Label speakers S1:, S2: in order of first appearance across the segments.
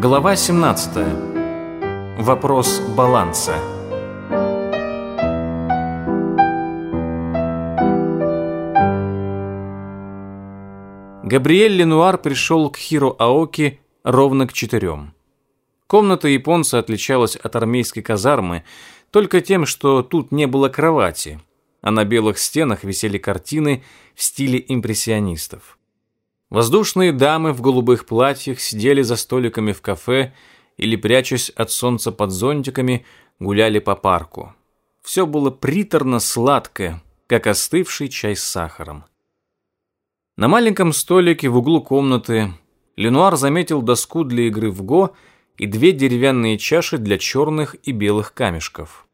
S1: Глава 17. Вопрос баланса. Габриэль Ленуар пришел к Хиру Аоки ровно к четырем. Комната японца отличалась от армейской казармы только тем, что тут не было кровати, а на белых стенах висели картины в стиле импрессионистов. Воздушные дамы в голубых платьях сидели за столиками в кафе или, прячась от солнца под зонтиками, гуляли по парку. Все было приторно сладкое, как остывший чай с сахаром. На маленьком столике в углу комнаты Ленуар заметил доску для игры в го и две деревянные чаши для черных и белых камешков.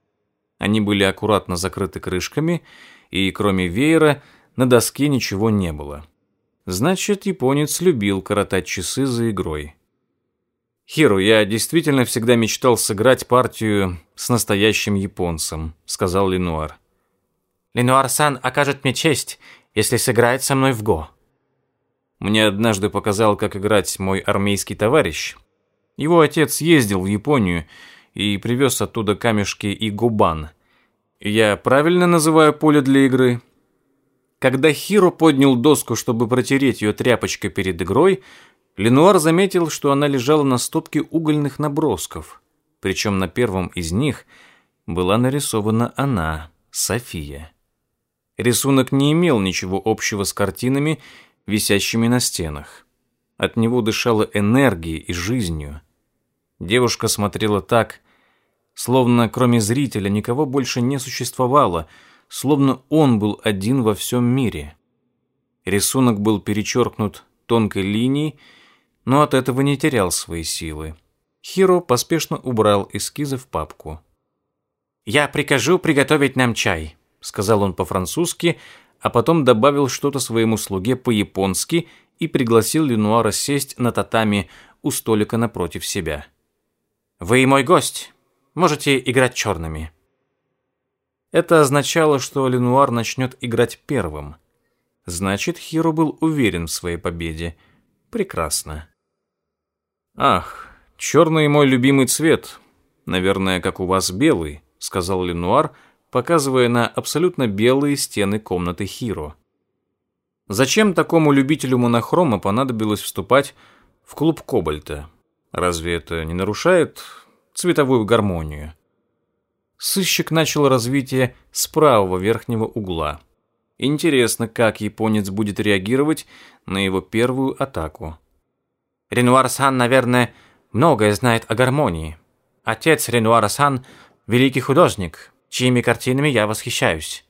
S1: Они были аккуратно закрыты крышками, и кроме веера на доске ничего не было. — Значит, японец любил коротать часы за игрой. «Хиру, я действительно всегда мечтал сыграть партию с настоящим японцем», — сказал Линуар.
S2: «Ленуар-сан окажет мне честь, если сыграет со мной в го».
S1: Мне однажды показал, как играть мой армейский товарищ. Его отец ездил в Японию и привез оттуда камешки и губан. Я правильно называю поле для игры?» Когда Хиро поднял доску, чтобы протереть ее тряпочкой перед игрой, Ленуар заметил, что она лежала на стопке угольных набросков. Причем на первом из них была нарисована она, София. Рисунок не имел ничего общего с картинами, висящими на стенах. От него дышала энергией и жизнью. Девушка смотрела так, словно кроме зрителя никого больше не существовало — словно он был один во всем мире. Рисунок был перечеркнут тонкой линией, но от этого не терял свои силы. Хиро поспешно убрал эскизы в папку.
S2: «Я прикажу приготовить нам чай», — сказал он по-французски, а потом добавил что-то своему слуге по-японски и пригласил Ленуара сесть на татами у столика напротив себя. «Вы мой гость. Можете играть черными».
S1: Это означало, что Ленуар начнет играть первым. Значит, Хиро был уверен в своей победе. Прекрасно. «Ах, черный мой любимый цвет. Наверное, как у вас белый», — сказал Ленуар, показывая на абсолютно белые стены комнаты Хиро. Зачем такому любителю монохрома понадобилось вступать в клуб Кобальта? Разве это не нарушает цветовую гармонию? сыщик начал развитие с правого верхнего угла. Интересно, как японец будет реагировать на его первую атаку.
S2: Ренуар-сан, наверное, многое знает о гармонии. Отец Ренуара-сан – великий художник, чьими картинами я восхищаюсь.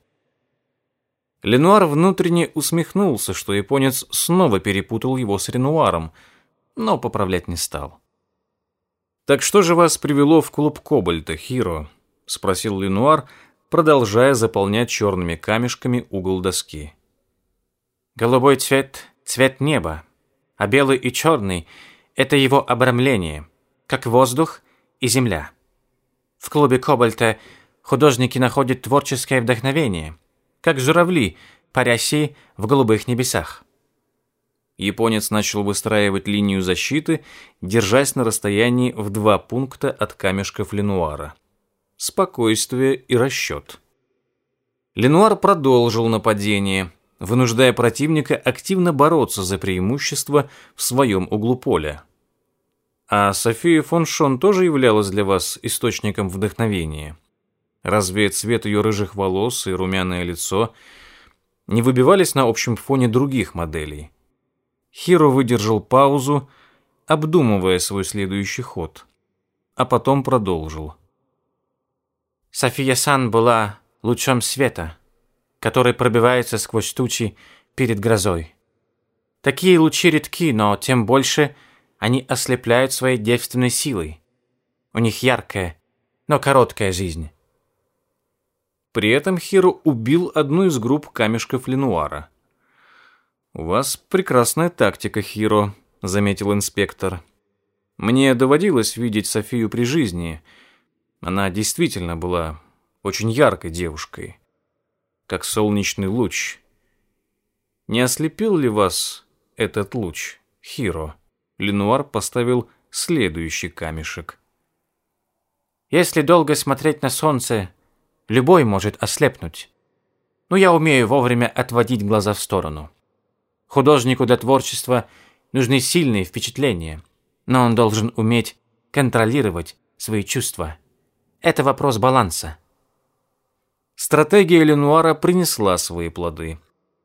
S1: Ленуар внутренне усмехнулся, что японец снова перепутал его с Ренуаром, но поправлять не стал. «Так что же вас привело в клуб Кобальта, Хиро?» — спросил Ленуар, продолжая заполнять черными камешками угол доски.
S2: «Голубой цвет — цвет неба, а белый и черный — это его обрамление, как воздух и земля. В клубе Кобальта художники находят творческое вдохновение, как журавли, парящие в голубых небесах».
S1: Японец начал выстраивать линию защиты, держась на расстоянии в два пункта от камешков Ленуара спокойствие и расчет. Ленуар продолжил нападение, вынуждая противника активно бороться за преимущество в своем углу поля. А София фон Шон тоже являлась для вас источником вдохновения? Разве цвет ее рыжих волос и румяное лицо не выбивались на общем фоне других моделей? Хиро выдержал паузу, обдумывая свой следующий ход, а потом продолжил –
S2: София Сан была лучом света, который пробивается сквозь тучи перед грозой. Такие лучи редки, но тем больше они ослепляют своей девственной силой. У них яркая, но короткая жизнь.
S1: При этом Хиро убил одну из групп камешков Ленуара. «У вас прекрасная тактика, Хиро», — заметил инспектор. «Мне доводилось видеть Софию при жизни», — она действительно была очень яркой девушкой, как солнечный луч. Не ослепил ли вас этот луч, Хиро? Ленуар поставил следующий камешек.
S2: Если долго смотреть на солнце, любой может ослепнуть. Но я умею вовремя отводить глаза в сторону. Художнику для творчества нужны сильные впечатления, но он должен уметь контролировать свои чувства. Это вопрос баланса.
S1: Стратегия Ленуара принесла свои плоды.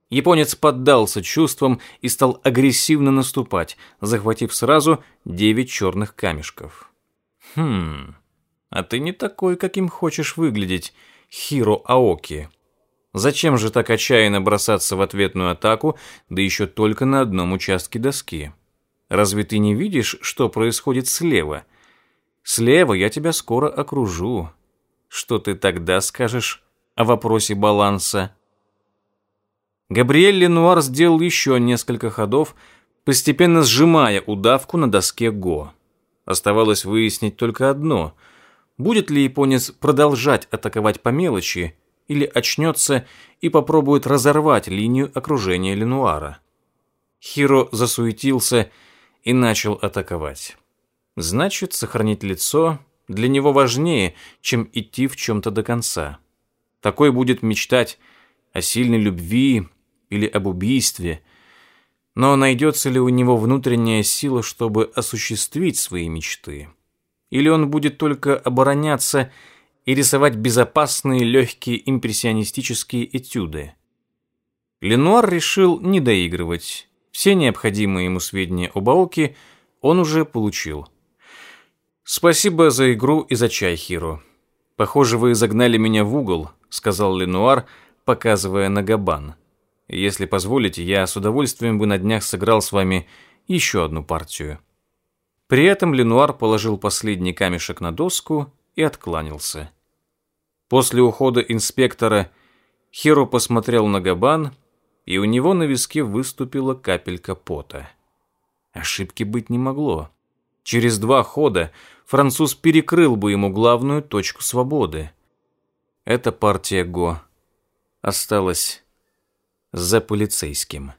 S1: Японец поддался чувствам и стал агрессивно наступать, захватив сразу девять черных камешков. «Хм, а ты не такой, каким хочешь выглядеть, Хиро Аоки. Зачем же так отчаянно бросаться в ответную атаку, да еще только на одном участке доски? Разве ты не видишь, что происходит слева?» Слева я тебя скоро окружу. Что ты тогда скажешь о вопросе баланса?» Габриэль Ленуар сделал еще несколько ходов, постепенно сжимая удавку на доске Го. Оставалось выяснить только одно – будет ли японец продолжать атаковать по мелочи или очнется и попробует разорвать линию окружения Ленуара. Хиро засуетился и начал атаковать. Значит, сохранить лицо для него важнее, чем идти в чем-то до конца. Такой будет мечтать о сильной любви или об убийстве, но найдется ли у него внутренняя сила, чтобы осуществить свои мечты? Или он будет только обороняться и рисовать безопасные легкие импрессионистические этюды? Ленуар решил не доигрывать. Все необходимые ему сведения о Баоке он уже получил – «Спасибо за игру и за чай, Хиро. Похоже, вы загнали меня в угол», — сказал Ленуар, показывая на Габан. «Если позволите, я с удовольствием бы на днях сыграл с вами еще одну партию». При этом Ленуар положил последний камешек на доску и откланялся. После ухода инспектора Хиро посмотрел на Габан, и у него на виске выступила капелька пота. Ошибки быть не могло. Через два хода француз перекрыл бы ему главную точку свободы. Эта партия Го осталась за полицейским.